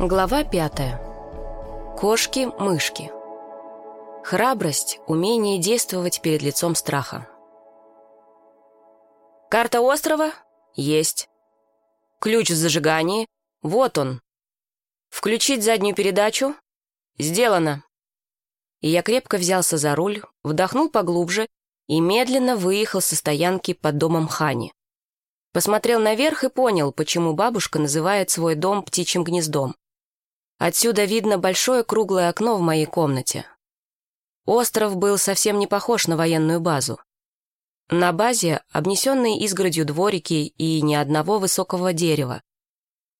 Глава пятая. Кошки-мышки. Храбрость – умение действовать перед лицом страха. Карта острова? Есть. Ключ в зажигании? Вот он. Включить заднюю передачу? Сделано. И я крепко взялся за руль, вдохнул поглубже и медленно выехал со стоянки под домом Хани. Посмотрел наверх и понял, почему бабушка называет свой дом птичьим гнездом. Отсюда видно большое круглое окно в моей комнате. Остров был совсем не похож на военную базу. На базе обнесенные изгородью дворики и ни одного высокого дерева.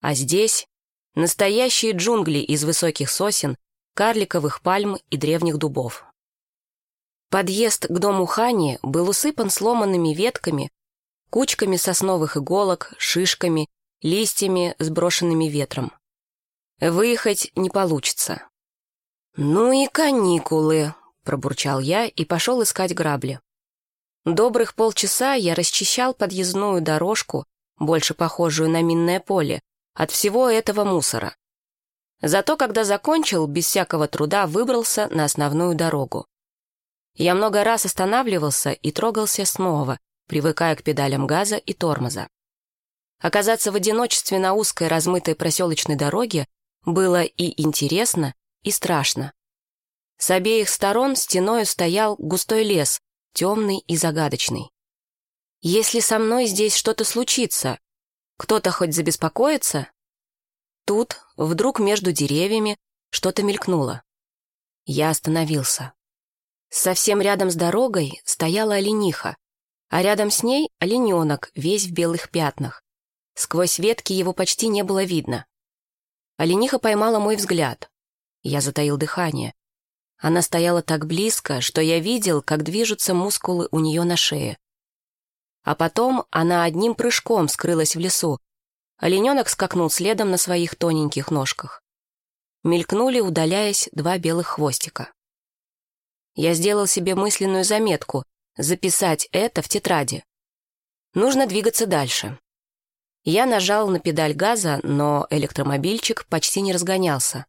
А здесь настоящие джунгли из высоких сосен, карликовых пальм и древних дубов. Подъезд к дому Хани был усыпан сломанными ветками, кучками сосновых иголок, шишками, листьями, сброшенными ветром. Выехать не получится. «Ну и каникулы», — пробурчал я и пошел искать грабли. Добрых полчаса я расчищал подъездную дорожку, больше похожую на минное поле, от всего этого мусора. Зато, когда закончил, без всякого труда выбрался на основную дорогу. Я много раз останавливался и трогался снова, привыкая к педалям газа и тормоза. Оказаться в одиночестве на узкой размытой проселочной дороге было и интересно, и страшно. С обеих сторон стеною стоял густой лес, темный и загадочный. Если со мной здесь что-то случится, кто-то хоть забеспокоится? Тут, вдруг между деревьями, что-то мелькнуло. Я остановился. Совсем рядом с дорогой стояла олениха, а рядом с ней олененок, весь в белых пятнах. Сквозь ветки его почти не было видно. Олениха поймала мой взгляд. Я затаил дыхание. Она стояла так близко, что я видел, как движутся мускулы у нее на шее. А потом она одним прыжком скрылась в лесу. Олененок скакнул следом на своих тоненьких ножках. Мелькнули, удаляясь, два белых хвостика. Я сделал себе мысленную заметку — записать это в тетради. Нужно двигаться дальше. Я нажал на педаль газа, но электромобильчик почти не разгонялся.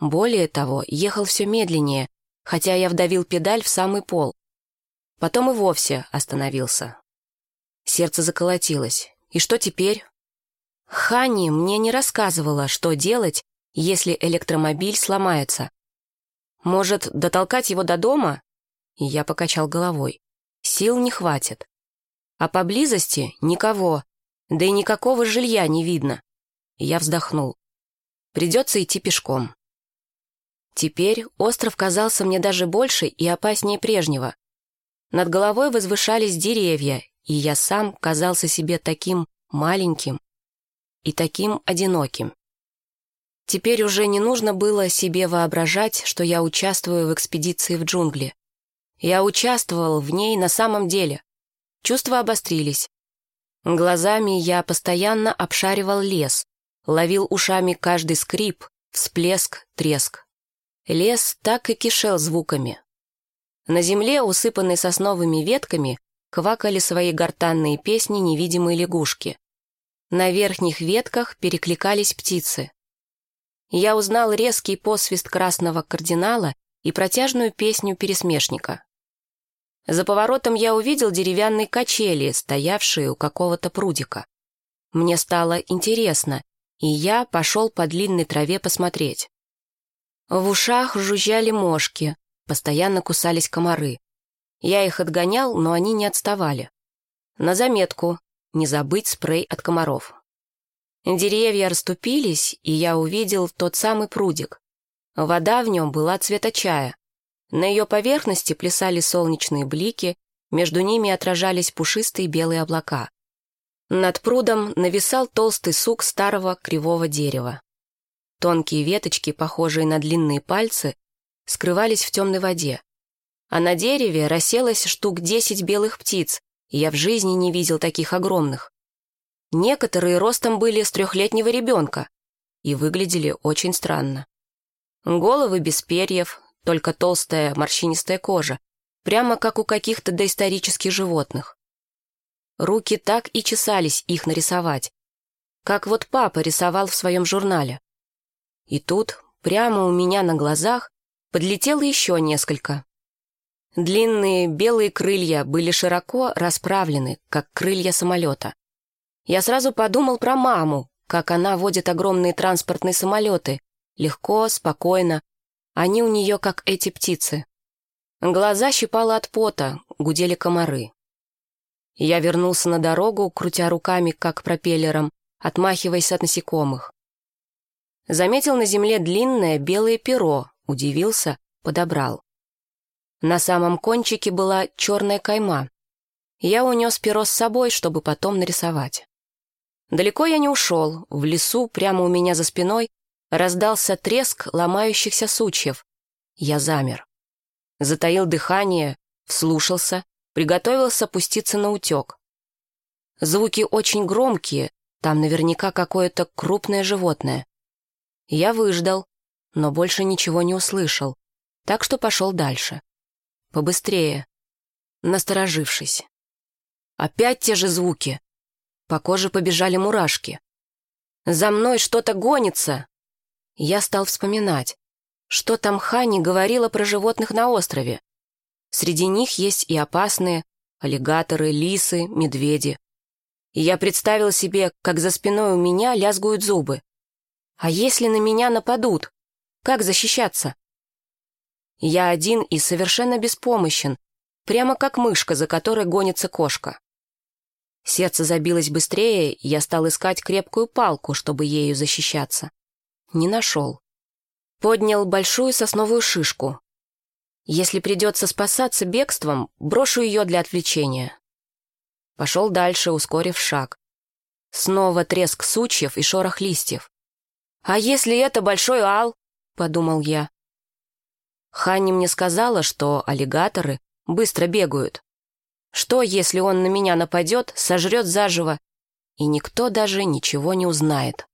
Более того, ехал все медленнее, хотя я вдавил педаль в самый пол. Потом и вовсе остановился. Сердце заколотилось. И что теперь? Хани мне не рассказывала, что делать, если электромобиль сломается. Может, дотолкать его до дома? И я покачал головой. Сил не хватит. А поблизости никого, да и никакого жилья не видно. Я вздохнул. Придется идти пешком. Теперь остров казался мне даже больше и опаснее прежнего. Над головой возвышались деревья, и я сам казался себе таким маленьким и таким одиноким. Теперь уже не нужно было себе воображать, что я участвую в экспедиции в джунгли. Я участвовал в ней на самом деле. Чувства обострились. Глазами я постоянно обшаривал лес, ловил ушами каждый скрип, всплеск, треск. Лес так и кишел звуками. На земле, усыпанной сосновыми ветками, квакали свои гортанные песни невидимые лягушки. На верхних ветках перекликались птицы. Я узнал резкий посвист красного кардинала и протяжную песню пересмешника. За поворотом я увидел деревянные качели, стоявшие у какого-то прудика. Мне стало интересно, и я пошел по длинной траве посмотреть. В ушах жужжали мошки, постоянно кусались комары. Я их отгонял, но они не отставали. На заметку — не забыть спрей от комаров. Деревья расступились, и я увидел тот самый прудик. Вода в нем была цвета чая. На ее поверхности плясали солнечные блики, между ними отражались пушистые белые облака. Над прудом нависал толстый сук старого кривого дерева. Тонкие веточки, похожие на длинные пальцы, скрывались в темной воде. А на дереве расселось штук десять белых птиц, и я в жизни не видел таких огромных. Некоторые ростом были с трехлетнего ребенка и выглядели очень странно. Головы без перьев, только толстая морщинистая кожа, прямо как у каких-то доисторических животных. Руки так и чесались их нарисовать, как вот папа рисовал в своем журнале. И тут, прямо у меня на глазах, подлетело еще несколько. Длинные белые крылья были широко расправлены, как крылья самолета. Я сразу подумал про маму, как она водит огромные транспортные самолеты. Легко, спокойно. Они у нее, как эти птицы. Глаза щипало от пота, гудели комары. Я вернулся на дорогу, крутя руками, как пропеллером, отмахиваясь от насекомых. Заметил на земле длинное белое перо, удивился, подобрал. На самом кончике была черная кайма. Я унес перо с собой, чтобы потом нарисовать. Далеко я не ушел, в лесу, прямо у меня за спиной, раздался треск ломающихся сучьев. Я замер. Затаил дыхание, вслушался, приготовился пуститься на утек. Звуки очень громкие, там наверняка какое-то крупное животное. Я выждал, но больше ничего не услышал, так что пошел дальше. Побыстрее, насторожившись. Опять те же звуки. По коже побежали мурашки. «За мной что-то гонится!» Я стал вспоминать, что там Хани говорила про животных на острове. Среди них есть и опасные аллигаторы, лисы, медведи. И я представил себе, как за спиной у меня лязгуют зубы. А если на меня нападут? Как защищаться? Я один и совершенно беспомощен, прямо как мышка, за которой гонится кошка. Сердце забилось быстрее, я стал искать крепкую палку, чтобы ею защищаться. Не нашел. Поднял большую сосновую шишку. Если придется спасаться бегством, брошу ее для отвлечения. Пошел дальше, ускорив шаг. Снова треск сучьев и шорох листьев. «А если это большой ал?» — подумал я. Ханни мне сказала, что аллигаторы быстро бегают. Что, если он на меня нападет, сожрет заживо, и никто даже ничего не узнает?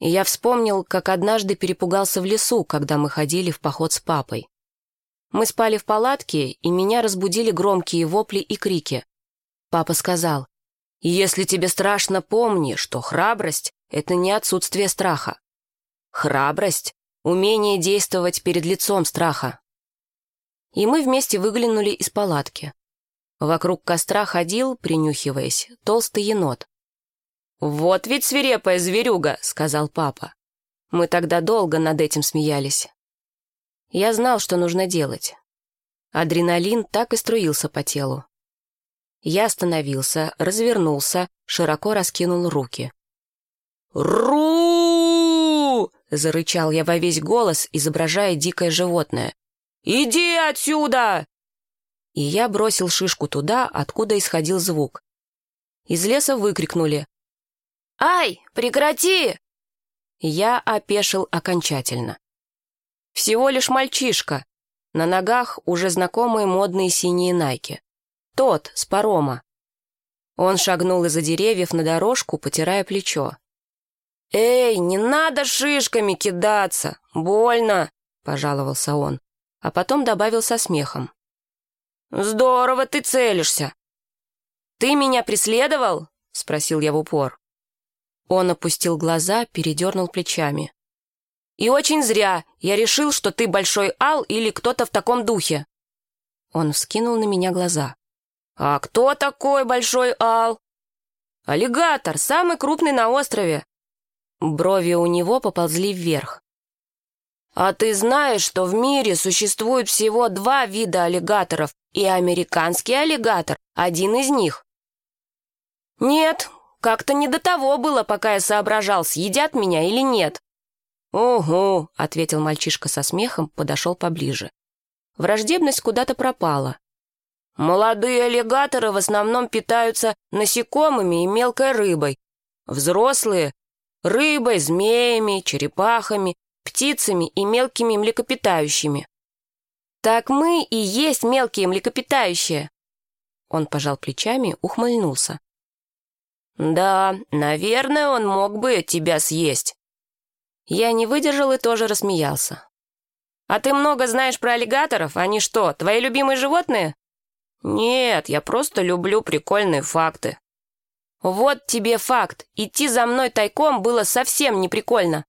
И я вспомнил, как однажды перепугался в лесу, когда мы ходили в поход с папой. Мы спали в палатке, и меня разбудили громкие вопли и крики. Папа сказал, «Если тебе страшно, помни, что храбрость — это не отсутствие страха. Храбрость — умение действовать перед лицом страха». И мы вместе выглянули из палатки. Вокруг костра ходил, принюхиваясь, толстый енот. «Вот ведь свирепая зверюга», — сказал папа. Мы тогда долго над этим смеялись. Я знал, что нужно делать. Адреналин так и струился по телу. Я остановился, развернулся, широко раскинул руки. «Ру!» — зарычал я во весь голос, изображая дикое животное. «Иди отсюда!» и я бросил шишку туда, откуда исходил звук. Из леса выкрикнули «Ай, прекрати!» Я опешил окончательно. Всего лишь мальчишка. На ногах уже знакомые модные синие найки. Тот, с парома. Он шагнул из-за деревьев на дорожку, потирая плечо. «Эй, не надо шишками кидаться! Больно!» — пожаловался он, а потом добавил со смехом. «Здорово ты целишься!» «Ты меня преследовал?» — спросил я в упор. Он опустил глаза, передернул плечами. «И очень зря. Я решил, что ты большой ал или кто-то в таком духе». Он вскинул на меня глаза. «А кто такой большой ал?» «Аллигатор, самый крупный на острове». Брови у него поползли вверх. «А ты знаешь, что в мире существует всего два вида аллигаторов, и американский аллигатор — один из них?» «Нет, как-то не до того было, пока я соображал, съедят меня или нет». «Угу», — ответил мальчишка со смехом, подошел поближе. Враждебность куда-то пропала. «Молодые аллигаторы в основном питаются насекомыми и мелкой рыбой. Взрослые — рыбой, змеями, черепахами, птицами и мелкими млекопитающими. «Так мы и есть мелкие млекопитающие!» Он пожал плечами, ухмыльнулся. «Да, наверное, он мог бы тебя съесть». Я не выдержал и тоже рассмеялся. «А ты много знаешь про аллигаторов? Они что, твои любимые животные?» «Нет, я просто люблю прикольные факты». «Вот тебе факт. Идти за мной тайком было совсем не прикольно.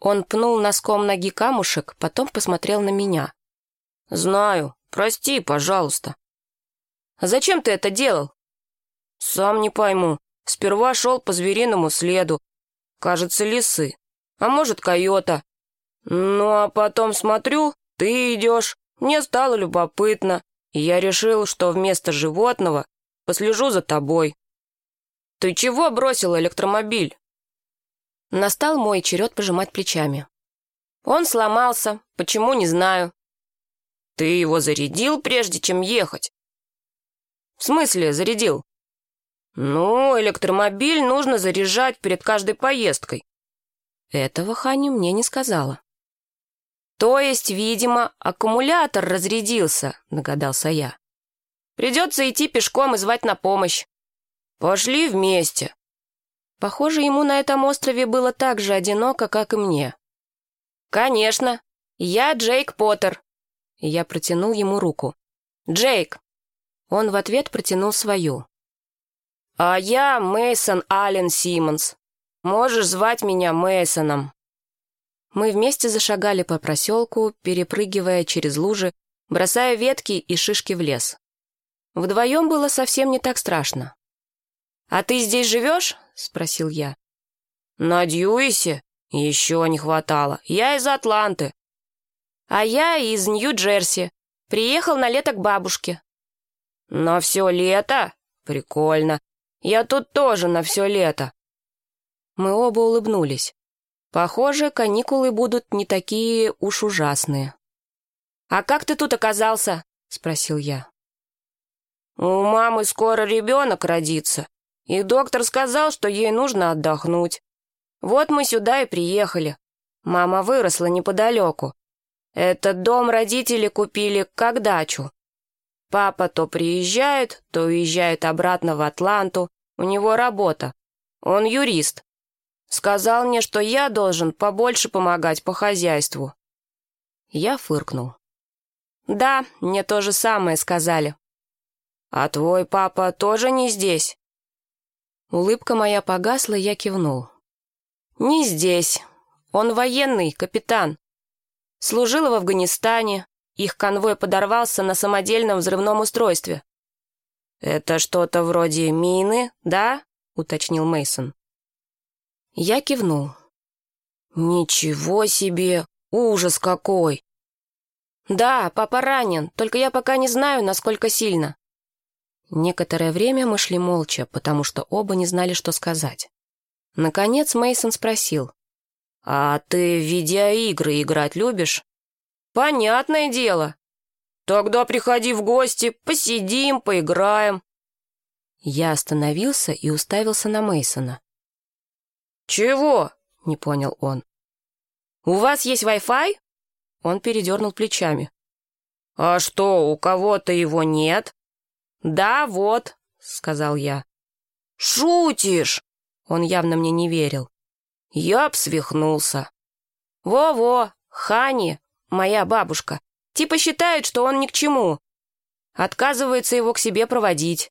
Он пнул носком ноги камушек, потом посмотрел на меня. «Знаю. Прости, пожалуйста». «Зачем ты это делал?» «Сам не пойму. Сперва шел по звериному следу. Кажется, лисы. А может, койота. Ну, а потом смотрю, ты идешь. Мне стало любопытно, и я решил, что вместо животного послежу за тобой. Ты чего бросил электромобиль?» Настал мой черед пожимать плечами. Он сломался, почему, не знаю. Ты его зарядил, прежде чем ехать? В смысле зарядил? Ну, электромобиль нужно заряжать перед каждой поездкой. Этого Ханя мне не сказала. То есть, видимо, аккумулятор разрядился, догадался я. Придется идти пешком и звать на помощь. Пошли вместе. Похоже, ему на этом острове было так же одиноко, как и мне. «Конечно. Я Джейк Поттер». Я протянул ему руку. «Джейк». Он в ответ протянул свою. «А я Мейсон Аллен Симмонс. Можешь звать меня Мейсоном». Мы вместе зашагали по проселку, перепрыгивая через лужи, бросая ветки и шишки в лес. Вдвоем было совсем не так страшно. «А ты здесь живешь?» — спросил я. «На Дьюисе? Еще не хватало. Я из Атланты». «А я из Нью-Джерси. Приехал на лето к бабушке». «На все лето? Прикольно. Я тут тоже на все лето». Мы оба улыбнулись. Похоже, каникулы будут не такие уж ужасные. «А как ты тут оказался?» — спросил я. «У мамы скоро ребенок родится. И доктор сказал, что ей нужно отдохнуть. Вот мы сюда и приехали. Мама выросла неподалеку. Этот дом родители купили как дачу. Папа то приезжает, то уезжает обратно в Атланту. У него работа. Он юрист. Сказал мне, что я должен побольше помогать по хозяйству. Я фыркнул. Да, мне то же самое сказали. А твой папа тоже не здесь? Улыбка моя погасла, я кивнул. «Не здесь. Он военный, капитан. Служил в Афганистане. Их конвой подорвался на самодельном взрывном устройстве». «Это что-то вроде мины, да?» — уточнил Мейсон. Я кивнул. «Ничего себе! Ужас какой!» «Да, папа ранен, только я пока не знаю, насколько сильно». Некоторое время мы шли молча, потому что оба не знали, что сказать. Наконец Мейсон спросил. «А ты видеоигры играть любишь?» «Понятное дело. Тогда приходи в гости, посидим, поиграем». Я остановился и уставился на Мейсона. «Чего?» — не понял он. «У вас есть Wi-Fi?» Он передернул плечами. «А что, у кого-то его нет?» «Да, вот», — сказал я. «Шутишь?» Он явно мне не верил. Я б свихнулся. «Во-во, Хани, моя бабушка, типа считает, что он ни к чему. Отказывается его к себе проводить.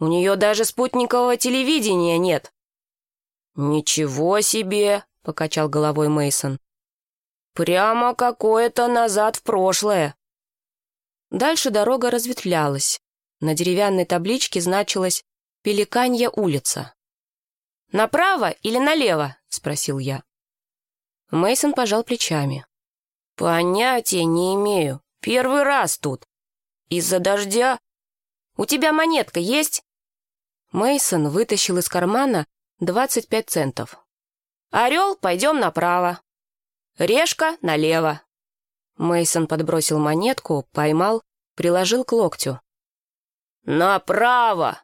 У нее даже спутникового телевидения нет». «Ничего себе!» — покачал головой Мейсон. «Прямо какое-то назад в прошлое». Дальше дорога разветвлялась. На деревянной табличке значилось «Пеликанья улица». «Направо или налево?» — спросил я. Мейсон пожал плечами. «Понятия не имею. Первый раз тут. Из-за дождя...» «У тебя монетка есть?» Мейсон вытащил из кармана 25 центов. «Орел, пойдем направо. Решка налево». Мейсон подбросил монетку, поймал, приложил к локтю. «Направо!»